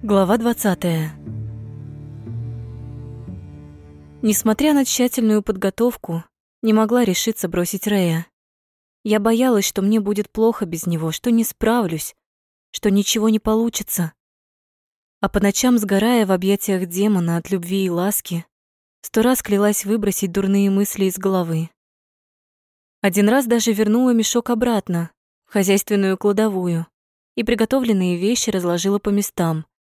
Глава 20. Несмотря на тщательную подготовку, не могла решиться бросить Рея. Я боялась, что мне будет плохо без него, что не справлюсь, что ничего не получится. А по ночам, сгорая в объятиях демона от любви и ласки, сто раз клялась выбросить дурные мысли из головы. Один раз даже вернула мешок обратно, в хозяйственную кладовую, и приготовленные вещи разложила по местам —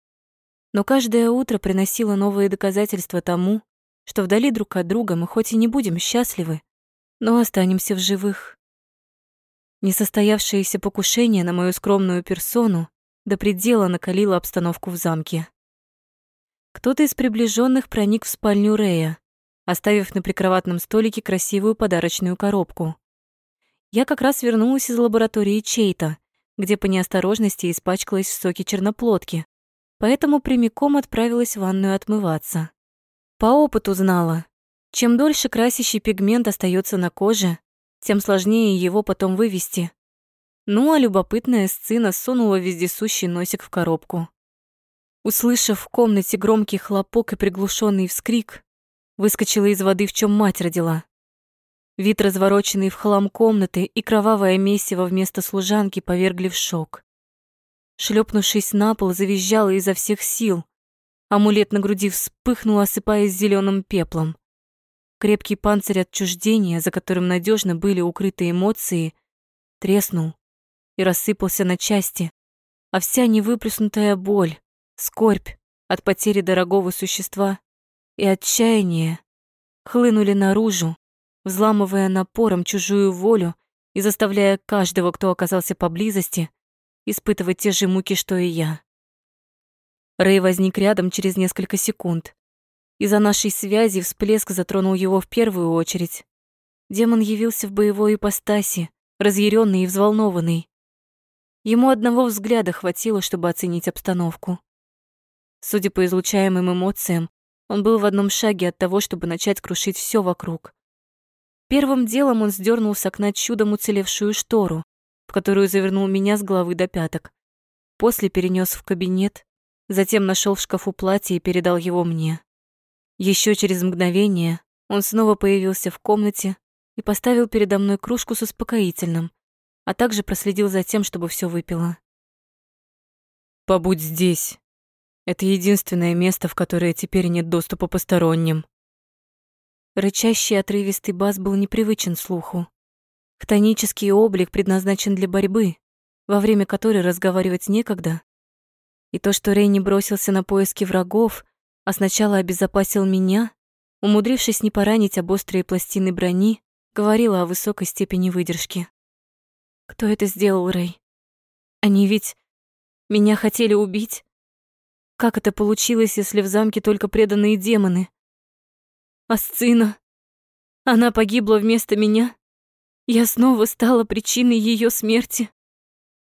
но каждое утро приносило новые доказательства тому, что вдали друг от друга мы хоть и не будем счастливы, но останемся в живых. Несостоявшееся покушение на мою скромную персону до предела накалило обстановку в замке. Кто-то из приближенных проник в спальню Рея, оставив на прикроватном столике красивую подарочную коробку. Я как раз вернулась из лаборатории Чейта, где по неосторожности испачкалась в соке черноплодки, поэтому прямиком отправилась в ванную отмываться. По опыту знала, чем дольше красящий пигмент остается на коже, тем сложнее его потом вывести. Ну, а любопытная сцена сунула вездесущий носик в коробку. Услышав в комнате громкий хлопок и приглушенный вскрик, выскочила из воды, в чем мать родила. Вид развороченный в хлам комнаты и кровавое месиво вместо служанки повергли в шок. Шлепнувшись на пол, завизжала изо всех сил. Амулет на груди вспыхнул, осыпаясь зеленым пеплом. Крепкий панцирь отчуждения, за которым надежно были укрыты эмоции, треснул и рассыпался на части, а вся невыплеснутая боль, скорбь от потери дорогого существа и отчаяние хлынули наружу, взламывая напором чужую волю и заставляя каждого, кто оказался поблизости, испытывать те же муки, что и я. Рэй возник рядом через несколько секунд. Из-за нашей связи всплеск затронул его в первую очередь. Демон явился в боевой ипостаси, разъяренный и взволнованный. Ему одного взгляда хватило, чтобы оценить обстановку. Судя по излучаемым эмоциям, он был в одном шаге от того, чтобы начать крушить все вокруг. Первым делом он сдернул с окна чудом уцелевшую штору, которую завернул меня с головы до пяток. После перенес в кабинет, затем нашел в шкафу платье и передал его мне. Еще через мгновение он снова появился в комнате и поставил передо мной кружку с успокоительным, а также проследил за тем, чтобы все выпила. «Побудь здесь. Это единственное место, в которое теперь нет доступа посторонним». Рычащий отрывистый бас был непривычен слуху. Хтонический облик предназначен для борьбы, во время которой разговаривать некогда. И то, что Рей не бросился на поиски врагов, а сначала обезопасил меня, умудрившись не поранить об острые пластины брони, говорило о высокой степени выдержки. Кто это сделал, Рей? Они ведь меня хотели убить? Как это получилось, если в замке только преданные демоны? А сцена? Она погибла вместо меня? Я снова стала причиной ее смерти.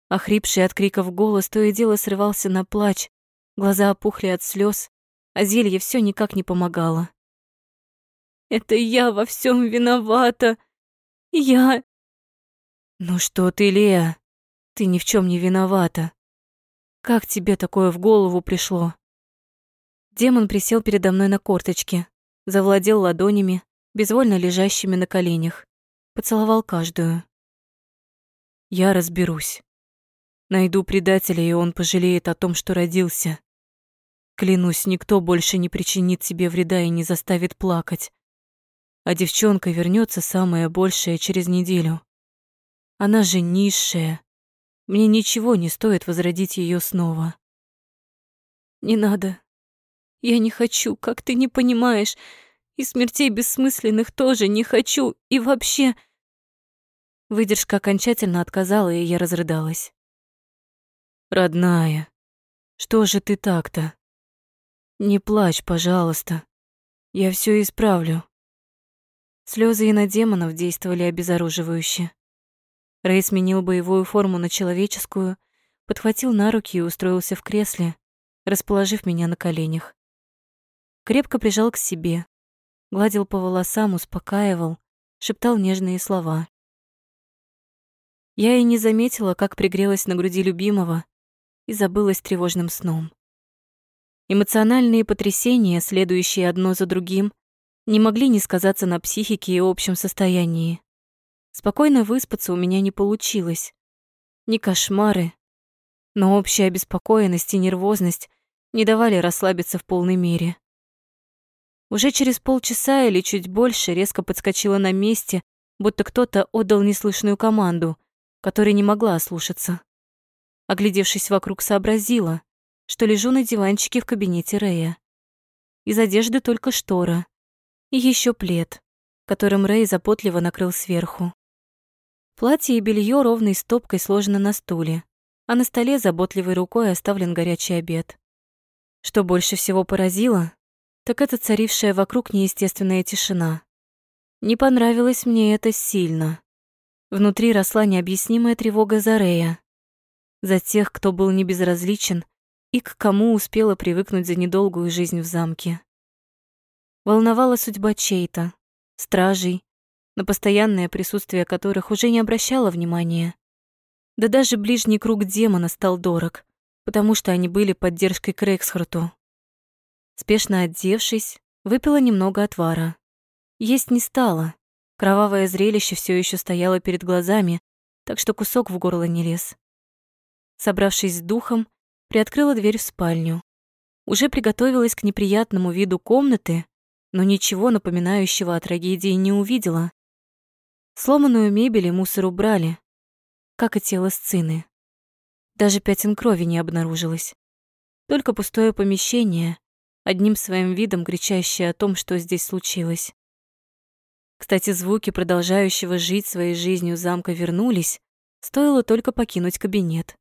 Охрипший от криков голос то и дело срывался на плач, глаза опухли от слез, а зелье все никак не помогало. Это я во всем виновата. Я... Ну что ты, Лея, ты ни в чем не виновата. Как тебе такое в голову пришло? Демон присел передо мной на корточке, завладел ладонями, безвольно лежащими на коленях. Поцеловал каждую. Я разберусь. Найду предателя, и он пожалеет о том, что родился. Клянусь, никто больше не причинит тебе вреда и не заставит плакать. А девчонка вернется самое большее через неделю. Она же низшая. Мне ничего не стоит возродить ее снова. Не надо. Я не хочу, как ты не понимаешь. И смертей бессмысленных тоже не хочу. И вообще... Выдержка окончательно отказала, и я разрыдалась. «Родная, что же ты так-то? Не плачь, пожалуйста. Я все исправлю». Слезы и на демонов действовали обезоруживающе. Рэй сменил боевую форму на человеческую, подхватил на руки и устроился в кресле, расположив меня на коленях. Крепко прижал к себе, гладил по волосам, успокаивал, шептал нежные слова. Я и не заметила, как пригрелась на груди любимого и забылась тревожным сном. Эмоциональные потрясения, следующие одно за другим, не могли не сказаться на психике и общем состоянии. Спокойно выспаться у меня не получилось. Ни кошмары, но общая обеспокоенность и нервозность не давали расслабиться в полной мере. Уже через полчаса или чуть больше резко подскочила на месте, будто кто-то отдал неслышную команду, которой не могла ослушаться. Оглядевшись вокруг, сообразила, что лежу на диванчике в кабинете Рэя. Из одежды только штора и еще плед, которым Рэй заботливо накрыл сверху. Платье и белье ровной стопкой сложено на стуле, а на столе заботливой рукой оставлен горячий обед. Что больше всего поразило, так это царившая вокруг неестественная тишина. Не понравилось мне это сильно. Внутри росла необъяснимая тревога за Рея, за тех, кто был небезразличен и к кому успела привыкнуть за недолгую жизнь в замке. Волновала судьба чей-то, стражей, на постоянное присутствие которых уже не обращала внимания. Да даже ближний круг демона стал дорог, потому что они были поддержкой Крейгсхарту. Спешно одевшись, выпила немного отвара. Есть не стала. Кровавое зрелище все еще стояло перед глазами, так что кусок в горло не лез. Собравшись с духом, приоткрыла дверь в спальню. Уже приготовилась к неприятному виду комнаты, но ничего напоминающего о трагедии не увидела. Сломанную мебель и мусор убрали, как и тело сцены. Даже пятен крови не обнаружилось. Только пустое помещение, одним своим видом кричащее о том, что здесь случилось. Кстати, звуки продолжающего жить своей жизнью замка вернулись, стоило только покинуть кабинет.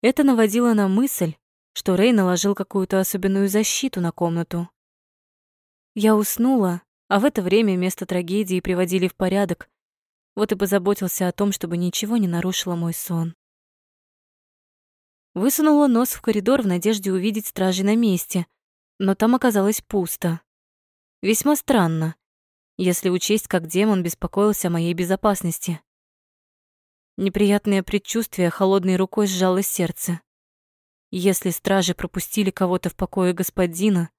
Это наводило на мысль, что Рэй наложил какую-то особенную защиту на комнату. Я уснула, а в это время место трагедии приводили в порядок, вот и позаботился о том, чтобы ничего не нарушило мой сон. Высунула нос в коридор в надежде увидеть стражи на месте, но там оказалось пусто. Весьма странно, если учесть, как демон беспокоился о моей безопасности. Неприятное предчувствие холодной рукой сжало сердце. Если стражи пропустили кого-то в покое господина,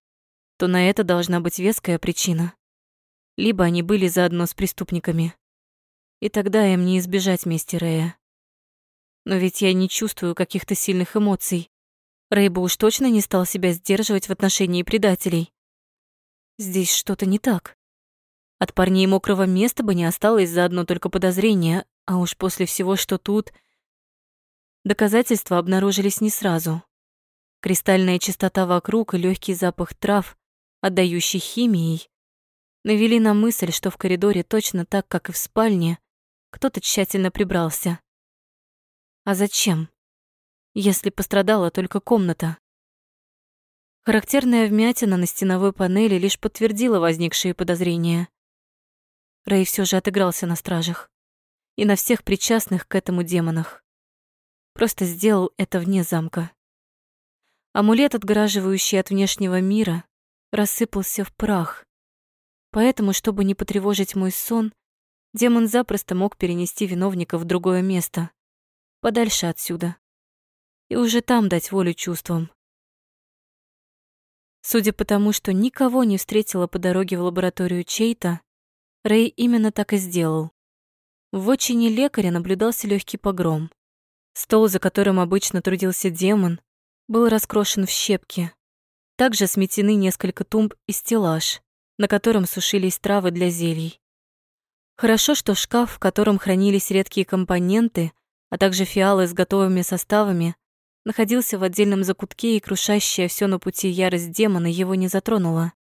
то на это должна быть веская причина. Либо они были заодно с преступниками. И тогда им не избежать мести Рэя. Но ведь я не чувствую каких-то сильных эмоций. Рэй уж точно не стал себя сдерживать в отношении предателей. Здесь что-то не так. От парней мокрого места бы не осталось за одно только подозрение, а уж после всего, что тут... Доказательства обнаружились не сразу. Кристальная чистота вокруг и легкий запах трав, отдающий химией, навели на мысль, что в коридоре точно так, как и в спальне, кто-то тщательно прибрался. А зачем? Если пострадала только комната. Характерная вмятина на стеновой панели лишь подтвердила возникшие подозрения. Рэй все же отыгрался на стражах и на всех причастных к этому демонах. Просто сделал это вне замка. Амулет, отгораживающий от внешнего мира, рассыпался в прах. Поэтому, чтобы не потревожить мой сон, демон запросто мог перенести виновника в другое место, подальше отсюда и уже там дать волю чувствам. Судя по тому, что никого не встретила по дороге в лабораторию чей-то, Рэй именно так и сделал. В очине лекаря наблюдался легкий погром. Стол, за которым обычно трудился демон, был раскрошен в щепки. Также сметены несколько тумб и стеллаж, на котором сушились травы для зелий. Хорошо, что шкаф, в котором хранились редкие компоненты, а также фиалы с готовыми составами, находился в отдельном закутке, и крушащая все на пути ярость демона его не затронула.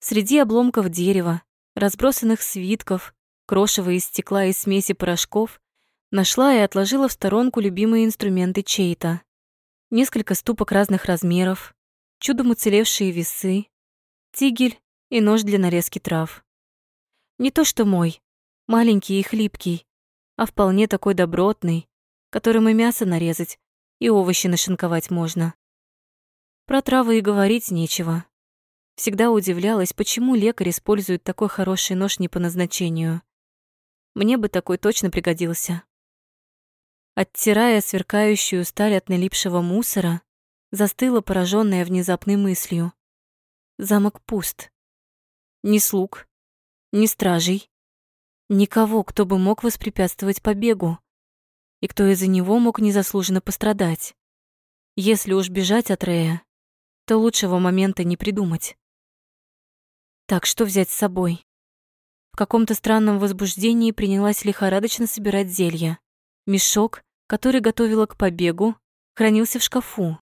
Среди обломков дерева, разбросанных свитков, крошева из стекла и смеси порошков, нашла и отложила в сторонку любимые инструменты чей-то. Несколько ступок разных размеров, чудом уцелевшие весы, тигель и нож для нарезки трав. Не то что мой, маленький и хлипкий, а вполне такой добротный, которым и мясо нарезать, и овощи нашинковать можно. Про травы и говорить нечего. Всегда удивлялась, почему лекарь использует такой хороший нож не по назначению. Мне бы такой точно пригодился. Оттирая сверкающую сталь от налипшего мусора, застыла, пораженная внезапной мыслью. Замок пуст. Ни слуг, ни стражей, никого, кто бы мог воспрепятствовать побегу, и кто из-за него мог незаслуженно пострадать. Если уж бежать от Рея, то лучшего момента не придумать. Так, что взять с собой? В каком-то странном возбуждении принялась лихорадочно собирать зелья. Мешок, который готовила к побегу, хранился в шкафу.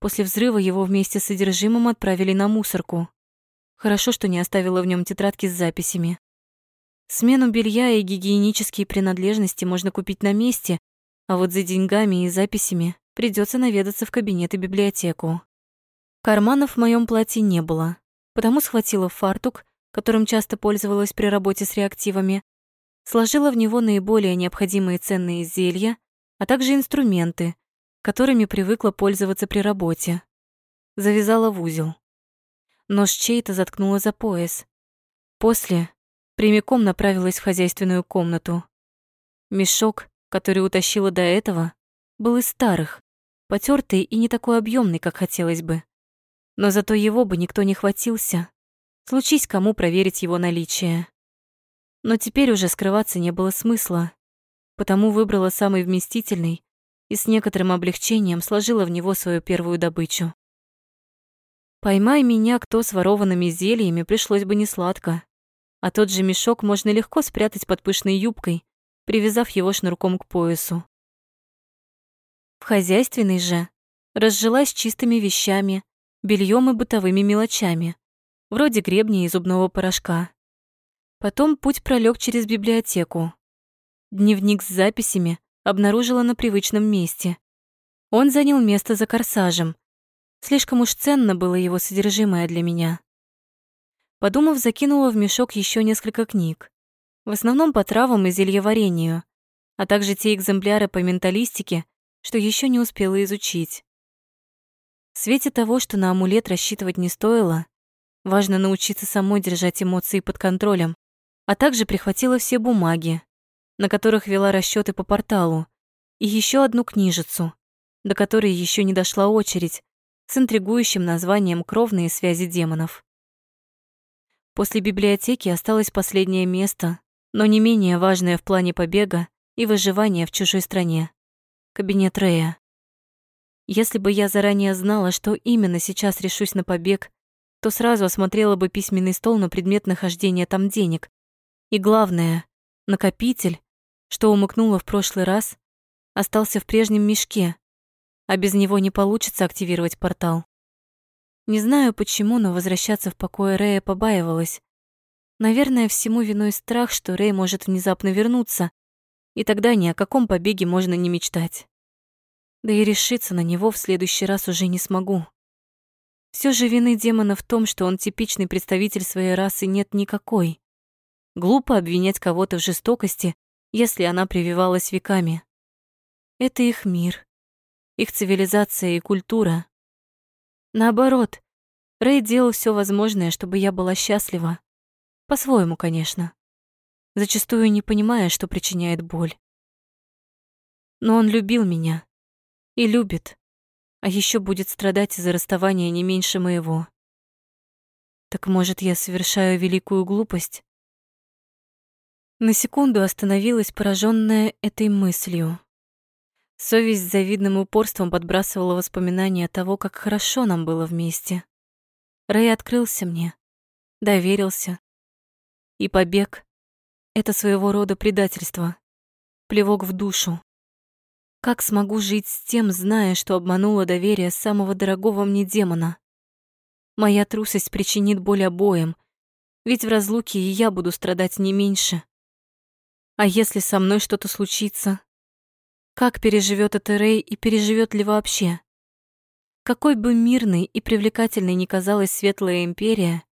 После взрыва его вместе с содержимым отправили на мусорку. Хорошо, что не оставила в нем тетрадки с записями. Смену белья и гигиенические принадлежности можно купить на месте, а вот за деньгами и записями придется наведаться в кабинет и библиотеку. Карманов в моем платье не было, потому схватила фартук, которым часто пользовалась при работе с реактивами, сложила в него наиболее необходимые ценные зелья, а также инструменты, которыми привыкла пользоваться при работе. Завязала в узел. Нож чей-то заткнула за пояс. После прямиком направилась в хозяйственную комнату. Мешок, который утащила до этого, был из старых, потертый и не такой объемный, как хотелось бы. Но зато его бы никто не хватился. Случись кому проверить его наличие. Но теперь уже скрываться не было смысла, потому выбрала самый вместительный и с некоторым облегчением сложила в него свою первую добычу. Поймай меня кто с ворованными зельями, пришлось бы несладко. А тот же мешок можно легко спрятать под пышной юбкой, привязав его шнурком к поясу. В хозяйственной же разжилась чистыми вещами, бельем и бытовыми мелочами, вроде гребня и зубного порошка. Потом путь пролег через библиотеку. Дневник с записями обнаружила на привычном месте. Он занял место за корсажем, Слишком уж ценно было его содержимое для меня. Подумав, закинула в мешок еще несколько книг. В основном по травам и зельеварению, а также те экземпляры по менталистике, что еще не успела изучить. В свете того, что на амулет рассчитывать не стоило, важно научиться самой держать эмоции под контролем, а также прихватила все бумаги, на которых вела расчеты по порталу, и еще одну книжицу, до которой еще не дошла очередь, с интригующим названием «Кровные связи демонов». После библиотеки осталось последнее место, но не менее важное в плане побега и выживания в чужой стране — кабинет Рея. Если бы я заранее знала, что именно сейчас решусь на побег, то сразу осмотрела бы письменный стол на предмет нахождения там денег. И главное, накопитель, что умыкнула в прошлый раз, остался в прежнем мешке, а без него не получится активировать портал. Не знаю почему, но возвращаться в покое Рэя побаивалась. Наверное, всему виной страх, что Рэй может внезапно вернуться, и тогда ни о каком побеге можно не мечтать. Да и решиться на него в следующий раз уже не смогу. Все же вины демона в том, что он типичный представитель своей расы, нет никакой. Глупо обвинять кого-то в жестокости, если она прививалась веками. Это их мир, их цивилизация и культура. Наоборот, Рэй делал все возможное, чтобы я была счастлива. По-своему, конечно. Зачастую не понимая, что причиняет боль. Но он любил меня. И любит. А еще будет страдать из-за расставания не меньше моего. Так может, я совершаю великую глупость? На секунду остановилась, пораженная этой мыслью. Совесть с завидным упорством подбрасывала воспоминания того, как хорошо нам было вместе. Рэй открылся мне, доверился. И побег — это своего рода предательство, плевок в душу. Как смогу жить с тем, зная, что обманула доверие самого дорогого мне демона? Моя трусость причинит боль обоим, ведь в разлуке и я буду страдать не меньше. А если со мной что-то случится, как переживет это Рэй и переживет ли вообще? Какой бы мирной и привлекательной ни казалась светлая империя,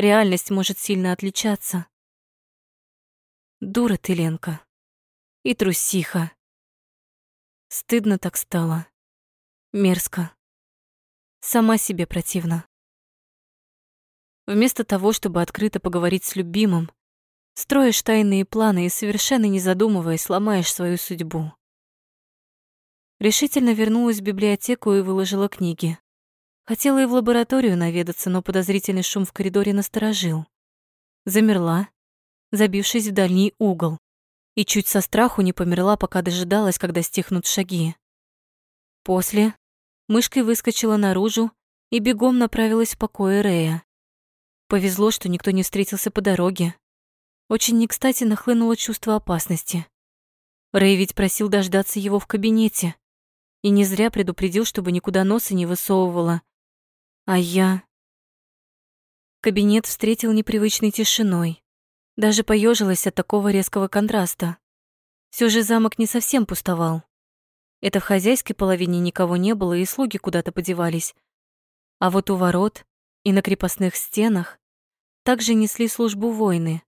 реальность может сильно отличаться. Дура ты, Ленка. И трусиха. Стыдно так стало. Мерзко. Сама себе противна. Вместо того, чтобы открыто поговорить с любимым, строишь тайные планы и совершенно не задумываясь ломаешь свою судьбу. Решительно вернулась в библиотеку и выложила книги. Хотела и в лабораторию наведаться, но подозрительный шум в коридоре насторожил. Замерла, забившись в дальний угол, и чуть со страху не померла, пока дожидалась, когда стихнут шаги. После мышкой выскочила наружу и бегом направилась в покое Рея. Повезло, что никто не встретился по дороге. Очень не кстати нахлынуло чувство опасности. Рэй ведь просил дождаться его в кабинете. И не зря предупредил, чтобы никуда носа не высовывала. А я... Кабинет встретил непривычной тишиной. Даже поежилась от такого резкого контраста. Все же замок не совсем пустовал. Это в хозяйской половине никого не было, и слуги куда-то подевались. А вот у ворот и на крепостных стенах также несли службу воины.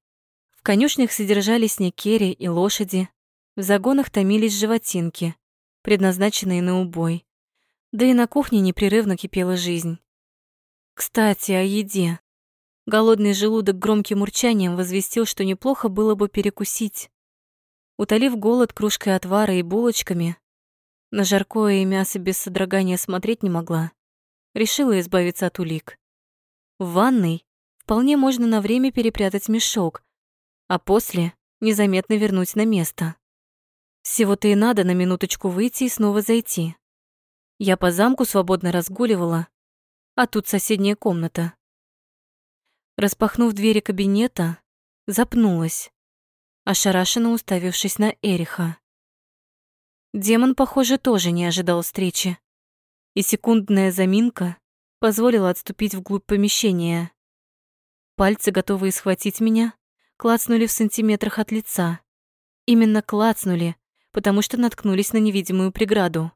В конюшнях содержались некери и лошади, в загонах томились животинки, предназначенные на убой. Да и на кухне непрерывно кипела жизнь. Кстати, о еде. Голодный желудок громким урчанием возвестил, что неплохо было бы перекусить. Утолив голод кружкой отвара и булочками, на жаркое и мясо без содрогания смотреть не могла. Решила избавиться от улик. В ванной вполне можно на время перепрятать мешок, а после незаметно вернуть на место. Всего-то и надо на минуточку выйти и снова зайти. Я по замку свободно разгуливала, а тут соседняя комната. Распахнув двери кабинета, запнулась, ошарашенно уставившись на Эриха. Демон, похоже, тоже не ожидал встречи, и секундная заминка позволила отступить вглубь помещения. Пальцы, готовые схватить меня, клацнули в сантиметрах от лица. Именно клацнули, потому что наткнулись на невидимую преграду.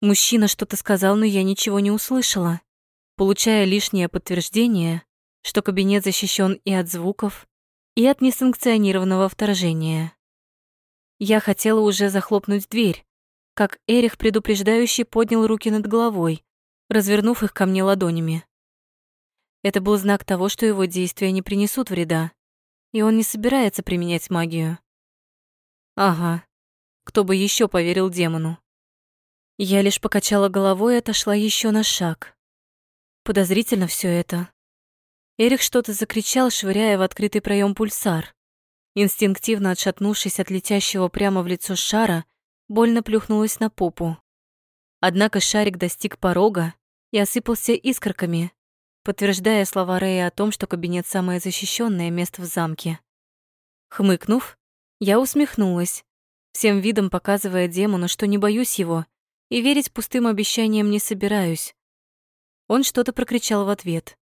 Мужчина что-то сказал, но я ничего не услышала, получая лишнее подтверждение, что кабинет защищен и от звуков, и от несанкционированного вторжения. Я хотела уже захлопнуть дверь, как Эрих предупреждающий поднял руки над головой, развернув их ко мне ладонями. Это был знак того, что его действия не принесут вреда, и он не собирается применять магию. Ага, кто бы еще поверил демону. Я лишь покачала головой и отошла еще на шаг. Подозрительно все это. Эрих что-то закричал, швыряя в открытый проем пульсар. Инстинктивно отшатнувшись от летящего прямо в лицо шара, больно плюхнулась на попу. Однако шарик достиг порога и осыпался искорками, подтверждая слова Рэя о том, что кабинет самое защищенное место в замке. Хмыкнув, я усмехнулась, всем видом показывая демону, что не боюсь его и верить пустым обещаниям не собираюсь. Он что-то прокричал в ответ.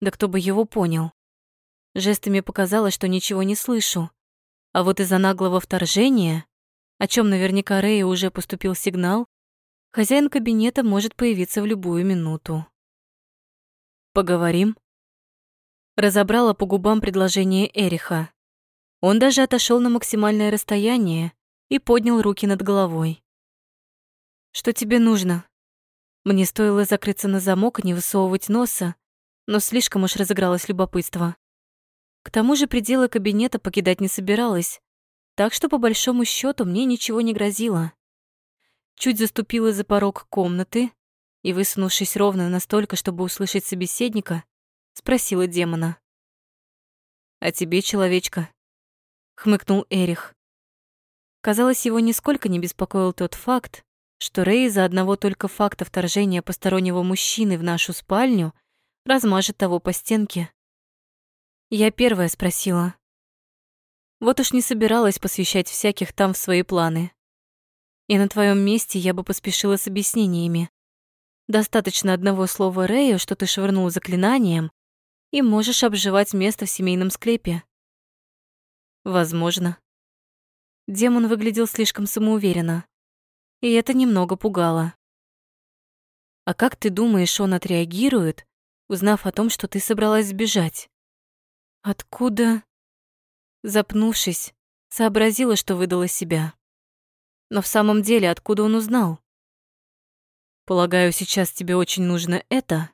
Да кто бы его понял. Жестами показалось, что ничего не слышу. А вот из-за наглого вторжения, о чем наверняка Рэя уже поступил сигнал, хозяин кабинета может появиться в любую минуту. «Поговорим?» Разобрала по губам предложение Эриха. Он даже отошел на максимальное расстояние и поднял руки над головой. «Что тебе нужно?» Мне стоило закрыться на замок и не высовывать носа, но слишком уж разыгралось любопытство. К тому же пределы кабинета покидать не собиралась, так что по большому счету мне ничего не грозило. Чуть заступила за порог комнаты и, высунувшись ровно настолько, чтобы услышать собеседника, спросила демона. «А тебе, человечка?» — хмыкнул Эрих. Казалось, его нисколько не беспокоил тот факт, что Рэй за одного только факта вторжения постороннего мужчины в нашу спальню размажет того по стенке. Я первая спросила. Вот уж не собиралась посвящать всяких там в свои планы. И на твоем месте я бы поспешила с объяснениями. Достаточно одного слова Рэю, что ты швырнул заклинанием, и можешь обживать место в семейном склепе. Возможно. Демон выглядел слишком самоуверенно, и это немного пугало. А как ты думаешь, он отреагирует, узнав о том, что ты собралась сбежать? Откуда? Запнувшись, сообразила, что выдала себя. Но в самом деле, откуда он узнал? Полагаю, сейчас тебе очень нужно это?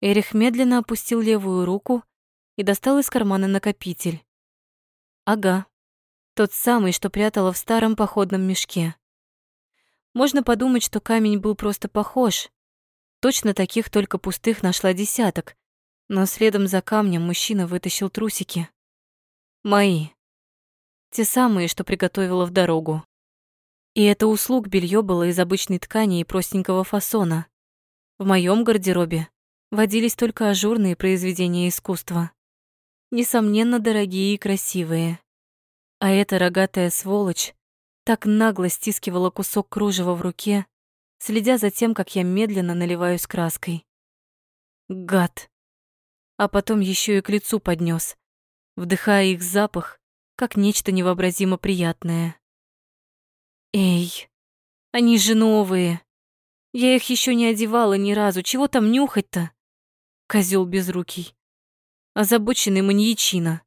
Эрих медленно опустил левую руку и достал из кармана накопитель. Ага, тот самый, что прятала в старом походном мешке. Можно подумать, что камень был просто похож. Точно таких только пустых нашла десяток. Но следом за камнем мужчина вытащил трусики. Мои. Те самые, что приготовила в дорогу. И это услуг белье было из обычной ткани и простенького фасона. В моем гардеробе водились только ажурные произведения искусства. Несомненно, дорогие и красивые. А эта рогатая сволочь так нагло стискивала кусок кружева в руке, следя за тем, как я медленно наливаюсь краской. Гад. А потом еще и к лицу поднес, вдыхая их запах, как нечто невообразимо приятное. Эй, они же новые. Я их еще не одевала ни разу. Чего там нюхать-то? Козел безрукий. Озабоченный маньячина.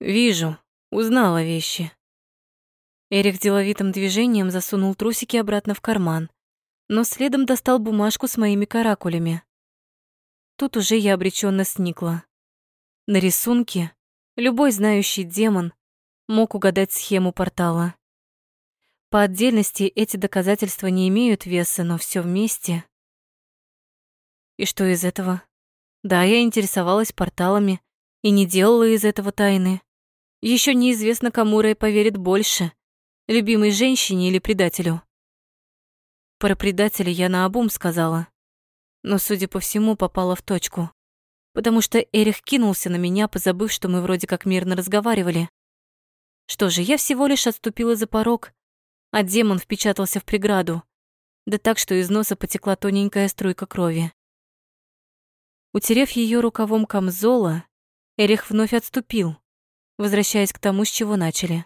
Вижу, узнала вещи. Эрик деловитым движением засунул трусики обратно в карман, но следом достал бумажку с моими каракулями. Тут уже я обреченно сникла. На рисунке любой знающий демон мог угадать схему портала. По отдельности эти доказательства не имеют веса, но все вместе. И что из этого? Да, я интересовалась порталами и не делала из этого тайны. Еще неизвестно, кому Рэй поверит больше — Любимой женщине или предателю? Про предателя я наобум сказала, но, судя по всему, попала в точку, потому что Эрих кинулся на меня, позабыв, что мы вроде как мирно разговаривали. Что же, я всего лишь отступила за порог, а демон впечатался в преграду, да так, что из носа потекла тоненькая струйка крови. Утерев ее рукавом камзола, Эрих вновь отступил, возвращаясь к тому, с чего начали.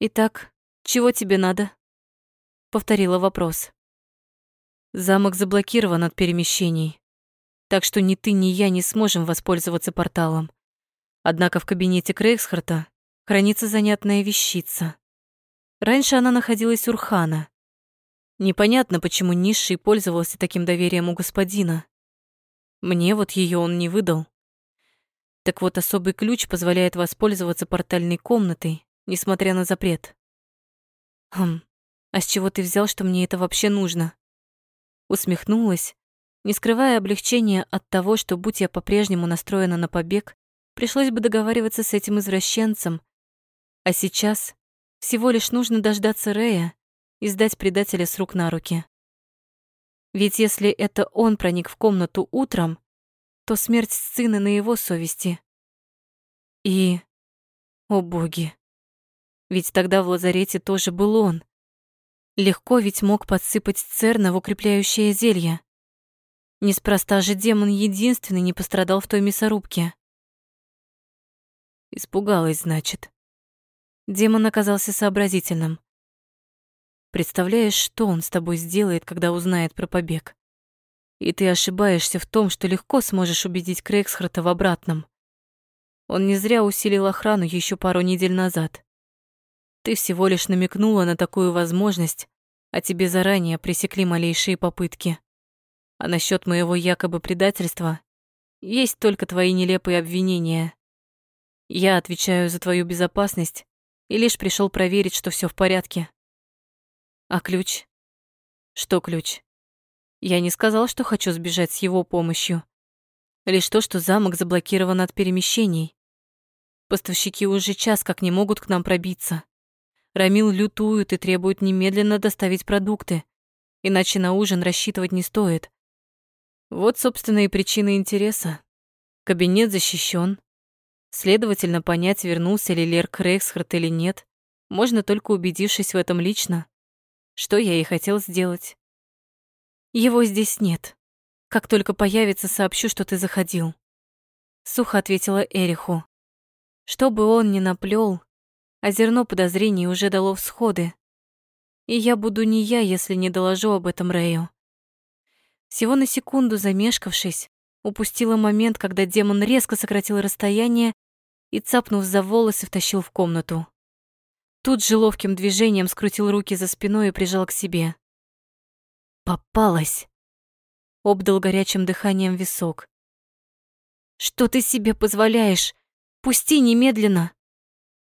«Итак, чего тебе надо?» Повторила вопрос. «Замок заблокирован от перемещений, так что ни ты, ни я не сможем воспользоваться порталом. Однако в кабинете Крейгсхарта хранится занятная вещица. Раньше она находилась у Урхана. Непонятно, почему низший пользовался таким доверием у господина. Мне вот ее он не выдал. Так вот, особый ключ позволяет воспользоваться портальной комнатой несмотря на запрет. Хм, а с чего ты взял, что мне это вообще нужно? Усмехнулась, не скрывая облегчения от того, что, будь я по-прежнему настроена на побег, пришлось бы договариваться с этим извращенцем. А сейчас всего лишь нужно дождаться Рея и сдать предателя с рук на руки. Ведь если это он проник в комнату утром, то смерть сына на его совести. И... О боги! Ведь тогда в лазарете тоже был он. Легко ведь мог подсыпать церна в укрепляющее зелье. Неспроста же демон единственный не пострадал в той мясорубке. Испугалась, значит. Демон оказался сообразительным. Представляешь, что он с тобой сделает, когда узнает про побег? И ты ошибаешься в том, что легко сможешь убедить Крейгсхарта в обратном. Он не зря усилил охрану еще пару недель назад. Ты всего лишь намекнула на такую возможность, а тебе заранее пресекли малейшие попытки. А насчет моего якобы предательства есть только твои нелепые обвинения. Я отвечаю за твою безопасность и лишь пришел проверить, что все в порядке. А ключ? Что ключ? Я не сказал, что хочу сбежать с его помощью. Лишь то, что замок заблокирован от перемещений. Поставщики уже час как не могут к нам пробиться. Рамил лютует и требует немедленно доставить продукты, иначе на ужин рассчитывать не стоит. Вот, собственно, и причина интереса. Кабинет защищен. Следовательно, понять, вернулся ли Лерк Рейхсхарт или нет, можно только убедившись в этом лично, что я и хотел сделать. Его здесь нет. Как только появится, сообщу, что ты заходил. Сухо ответила Эриху. Что бы он ни наплел, а зерно подозрений уже дало всходы. И я буду не я, если не доложу об этом Рэю. Всего на секунду замешкавшись, упустила момент, когда демон резко сократил расстояние и, цапнув за волосы, втащил в комнату. Тут же ловким движением скрутил руки за спиной и прижал к себе. «Попалась!» Обдал горячим дыханием висок. «Что ты себе позволяешь? Пусти немедленно!»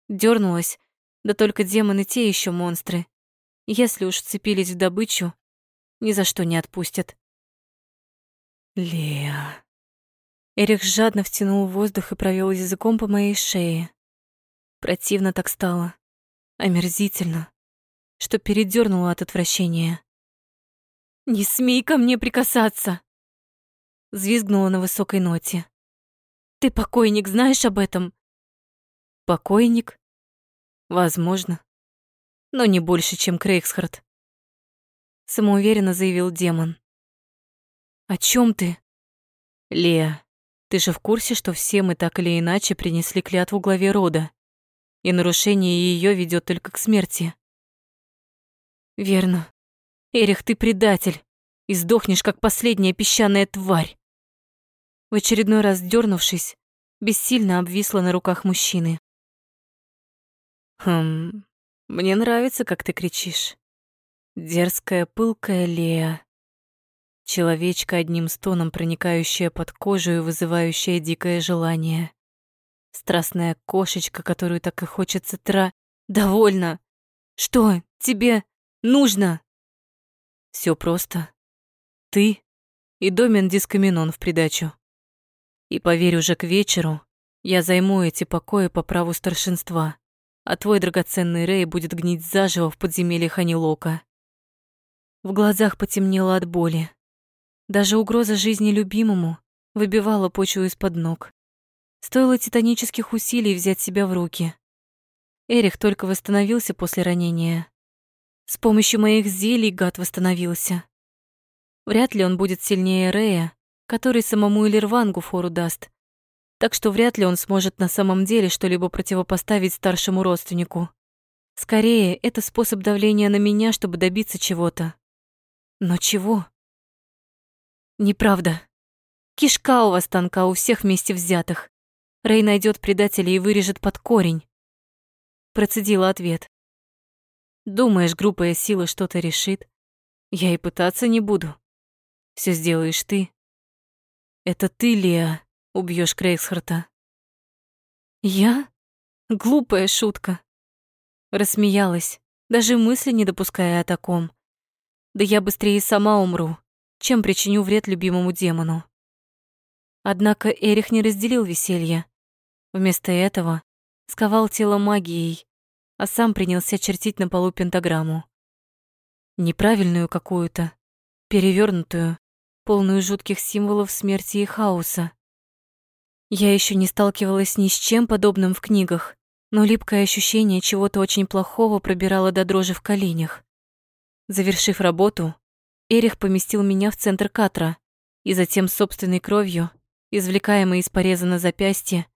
Дёрнулась, да только демоны те еще монстры, Если уж вцепились в добычу, ни за что не отпустят. Леа. Эрих жадно втянул воздух и провел языком по моей шее. Противно так стало. Омерзительно. Что передёрнуло от отвращения. «Не смей ко мне прикасаться!» Звизгнула на высокой ноте. «Ты покойник, знаешь об этом?» «Покойник?» «Возможно. Но не больше, чем Крейгсхард», — самоуверенно заявил демон. «О чем ты?» «Леа, ты же в курсе, что все мы так или иначе принесли клятву главе рода, и нарушение ее ведет только к смерти?» «Верно. Эрих, ты предатель, и сдохнешь, как последняя песчаная тварь!» В очередной раз дернувшись, бессильно обвисла на руках мужчины. «Хм, мне нравится, как ты кричишь. Дерзкая, пылкая Лея. Человечка одним стоном, проникающая под кожу и вызывающая дикое желание. Страстная кошечка, которую так и хочется тра... Довольно! Что тебе нужно? Все просто. Ты и домен дискаминон в придачу. И поверь, уже к вечеру я займу эти покои по праву старшинства, а твой драгоценный Рэй будет гнить заживо в подземелье Ханилока. В глазах потемнело от боли. Даже угроза жизни любимому выбивала почву из-под ног. Стоило титанических усилий взять себя в руки. Эрих только восстановился после ранения. С помощью моих зелий гад восстановился. Вряд ли он будет сильнее Рея, который самому Элирвангу фору даст. Так что вряд ли он сможет на самом деле что-либо противопоставить старшему родственнику. Скорее, это способ давления на меня, чтобы добиться чего-то. Но чего? Неправда. Кишка у вас танка у всех вместе взятых. Рэй найдет предателя и вырежет под корень. Процедила ответ. Думаешь, грубая сила что-то решит? Я и пытаться не буду. Все сделаешь ты. Это ты, Леа, убьешь Крейгсхарта. Я? Глупая шутка. Рассмеялась, даже мысли не допуская о таком. Да я быстрее сама умру, чем причиню вред любимому демону. Однако Эрих не разделил веселье. Вместо этого сковал тело магией, а сам принялся чертить на полу пентаграмму. Неправильную какую-то, перевернутую, полную жутких символов смерти и хаоса. Я еще не сталкивалась ни с чем подобным в книгах, но липкое ощущение чего-то очень плохого пробирало до дрожи в коленях. Завершив работу, Эрих поместил меня в центр катра и затем собственной кровью, извлекаемой из пореза на запястье,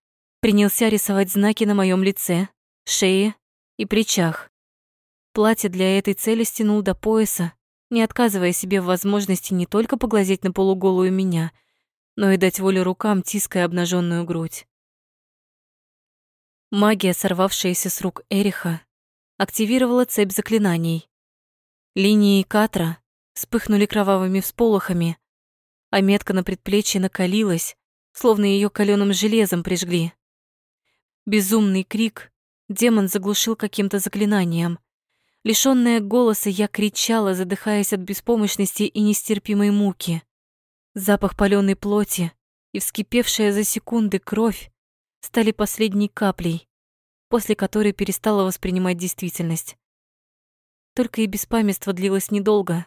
принялся рисовать знаки на моем лице, шее и плечах. Платье для этой цели стянул до пояса, не отказывая себе в возможности не только поглазеть на полуголую меня, но и дать волю рукам, тиская обнаженную грудь. Магия, сорвавшаяся с рук Эриха, активировала цепь заклинаний. Линии Катра вспыхнули кровавыми всполохами, а метка на предплечье накалилась, словно ее каленым железом прижгли. Безумный крик демон заглушил каким-то заклинанием. Лишённая голоса, я кричала, задыхаясь от беспомощности и нестерпимой муки. Запах палёной плоти и вскипевшая за секунды кровь стали последней каплей, после которой перестала воспринимать действительность. Только и беспамятство длилось недолго.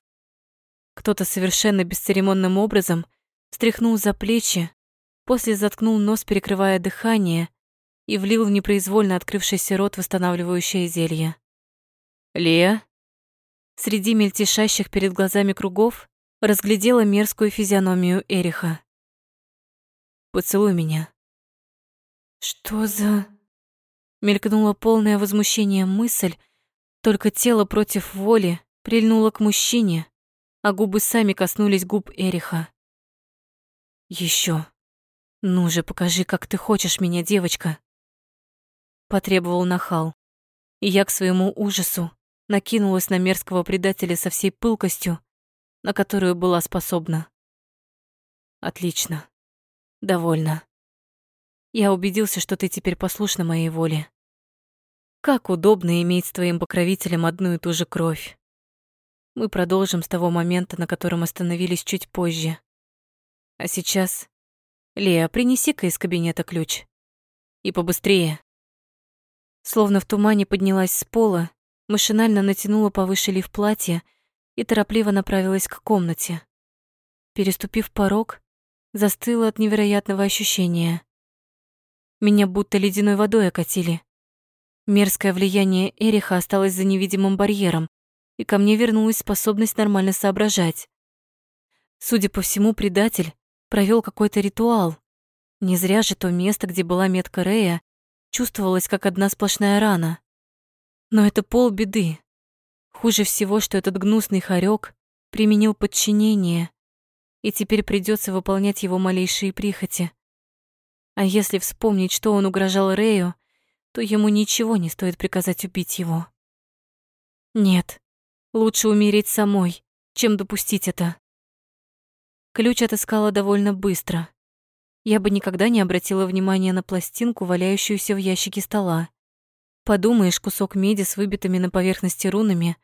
Кто-то совершенно бесцеремонным образом встряхнул за плечи, после заткнул нос, перекрывая дыхание, и влил в непроизвольно открывшийся рот восстанавливающее зелье. «Лия?» Среди мельтешащих перед глазами кругов разглядела мерзкую физиономию Эриха. «Поцелуй меня». «Что за...» Мелькнула полное возмущение мысль, только тело против воли прильнуло к мужчине, а губы сами коснулись губ Эриха. Еще. Ну же, покажи, как ты хочешь меня, девочка. Потребовал нахал. И я к своему ужасу накинулась на мерзкого предателя со всей пылкостью, на которую была способна. Отлично. Довольно. Я убедился, что ты теперь послушна моей воле. Как удобно иметь с твоим покровителем одну и ту же кровь. мы продолжим с того момента, на котором остановились чуть позже. А сейчас... Лея, принеси-ка из кабинета ключ. И побыстрее. Словно в тумане поднялась с пола, машинально натянула повыше лиф платья и торопливо направилась к комнате. Переступив порог, застыла от невероятного ощущения. Меня будто ледяной водой окатили. Мерзкое влияние Эриха осталось за невидимым барьером, и ко мне вернулась способность нормально соображать. Судя по всему, предатель провел какой-то ритуал. Не зря же то место, где была метка Рея, чувствовалось как одна сплошная рана. Но это полбеды. Хуже всего, что этот гнусный хорек применил подчинение, и теперь придется выполнять его малейшие прихоти. А если вспомнить, что он угрожал Рею, то ему ничего не стоит приказать убить его. Нет, лучше умереть самой, чем допустить это. Ключ отыскала довольно быстро. Я бы никогда не обратила внимания на пластинку, валяющуюся в ящике стола. Подумаешь, кусок меди с выбитыми на поверхности рунами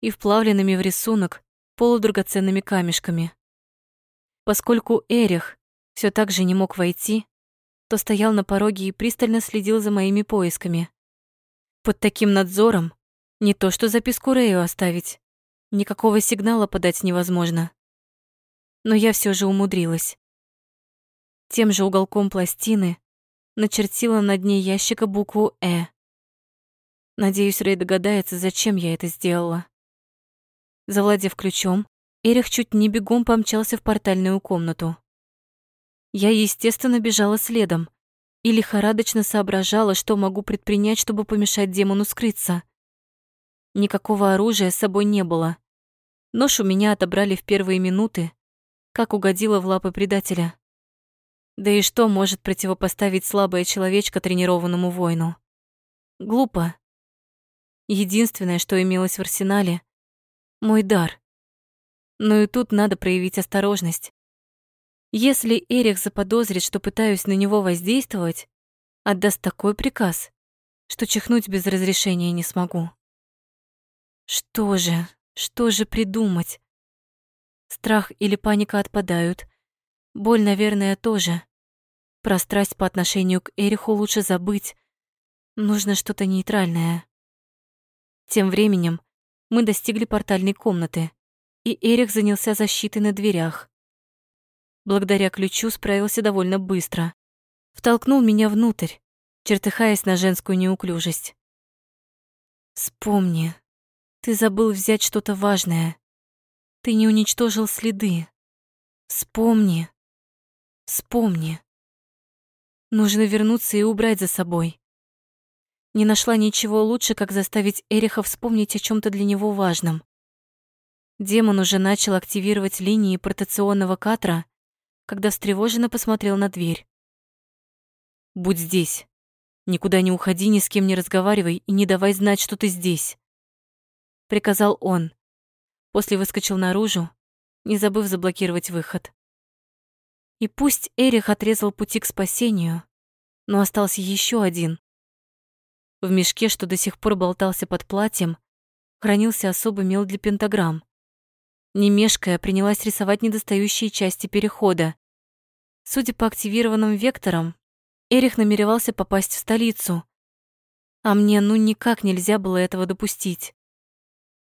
и вплавленными в рисунок полудрагоценными камешками. Поскольку Эрих все так же не мог войти, то стоял на пороге и пристально следил за моими поисками. Под таким надзором не то что записку Рэю оставить, никакого сигнала подать невозможно. Но я все же умудрилась. Тем же уголком пластины начертила на дне ящика букву «Э». Надеюсь, Рэй догадается, зачем я это сделала. Завладев ключом, Эрих чуть не бегом помчался в портальную комнату. Я, естественно, бежала следом и лихорадочно соображала, что могу предпринять, чтобы помешать демону скрыться. Никакого оружия с собой не было. Нож у меня отобрали в первые минуты, как угодила в лапы предателя. Да и что может противопоставить слабая человечка тренированному воину? Глупо. Единственное, что имелось в арсенале — мой дар. Но и тут надо проявить осторожность. Если Эрих заподозрит, что пытаюсь на него воздействовать, отдаст такой приказ, что чихнуть без разрешения не смогу. Что же, что же придумать? Страх или паника отпадают. Боль, наверное, тоже. Про страсть по отношению к Эриху лучше забыть. Нужно что-то нейтральное. Тем временем мы достигли портальной комнаты, и Эрих занялся защитой на дверях. Благодаря ключу справился довольно быстро. Втолкнул меня внутрь, чертыхаясь на женскую неуклюжесть. «Вспомни, ты забыл взять что-то важное. Ты не уничтожил следы. Вспомни, вспомни. Нужно вернуться и убрать за собой. Не нашла ничего лучше, как заставить Эриха вспомнить о чем то для него важном. Демон уже начал активировать линии портационного катра, когда встревоженно посмотрел на дверь. «Будь здесь. Никуда не уходи, ни с кем не разговаривай и не давай знать, что ты здесь», — приказал он. После выскочил наружу, не забыв заблокировать выход. И пусть Эрих отрезал пути к спасению, но остался еще один, в мешке, что до сих пор болтался под платьем, хранился особый мел для пентаграмм. Не мешкая, принялась рисовать недостающие части перехода. Судя по активированным векторам, Эрих намеревался попасть в столицу. А мне ну никак нельзя было этого допустить.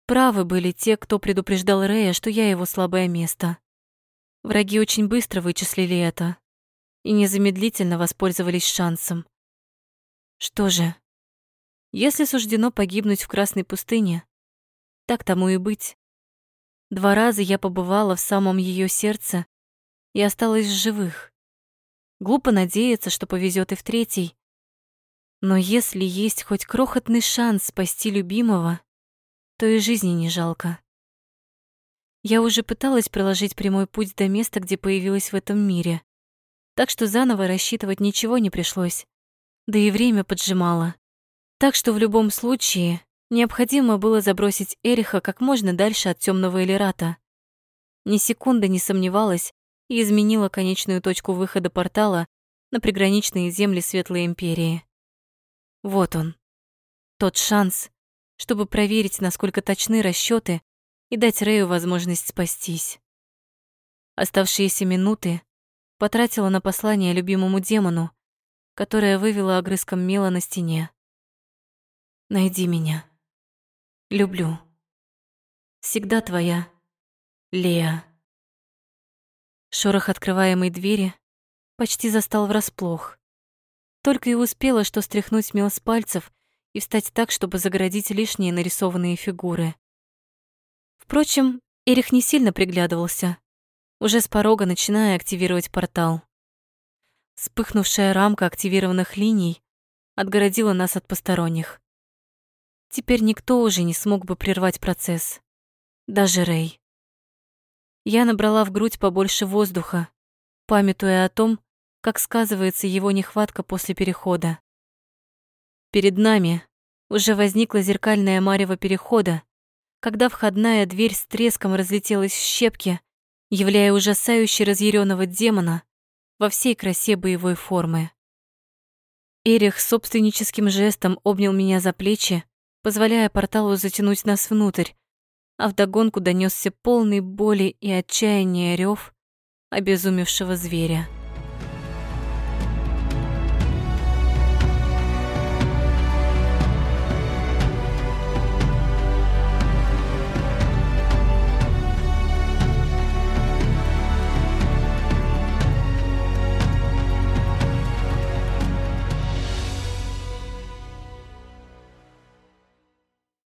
Правы были те, кто предупреждал Рея, что я его слабое место. Враги очень быстро вычислили это и незамедлительно воспользовались шансом. Что же, если суждено погибнуть в Красной пустыне, так тому и быть. Два раза я побывала в самом ее сердце и осталась в живых. Глупо надеяться, что повезет и в третий. Но если есть хоть крохотный шанс спасти любимого, то и жизни не жалко. Я уже пыталась проложить прямой путь до места, где появилась в этом мире, так что заново рассчитывать ничего не пришлось, да и время поджимало. Так что в любом случае необходимо было забросить Эриха как можно дальше от темного Элирата. Ни секунды не сомневалась и изменила конечную точку выхода портала на приграничные земли Светлой Империи. Вот он, тот шанс, чтобы проверить, насколько точны расчеты и дать Рэю возможность спастись. Оставшиеся минуты потратила на послание любимому демону, которое вывела огрызком мела на стене. «Найди меня. Люблю. Всегда твоя, Леа». Шорох открываемой двери почти застал врасплох. Только и успела, что стряхнуть мел с пальцев и встать так, чтобы загородить лишние нарисованные фигуры. Впрочем, Эрих не сильно приглядывался, уже с порога начиная активировать портал. Вспыхнувшая рамка активированных линий отгородила нас от посторонних. Теперь никто уже не смог бы прервать процесс. Даже Рэй. Я набрала в грудь побольше воздуха, памятуя о том, как сказывается его нехватка после перехода. Перед нами уже возникла зеркальная марево перехода, когда входная дверь с треском разлетелась в щепки, являя ужасающе разъяренного демона во всей красе боевой формы. Эрих собственническим жестом обнял меня за плечи, позволяя порталу затянуть нас внутрь, а вдогонку донесся полный боли и отчаяния рев обезумевшего зверя.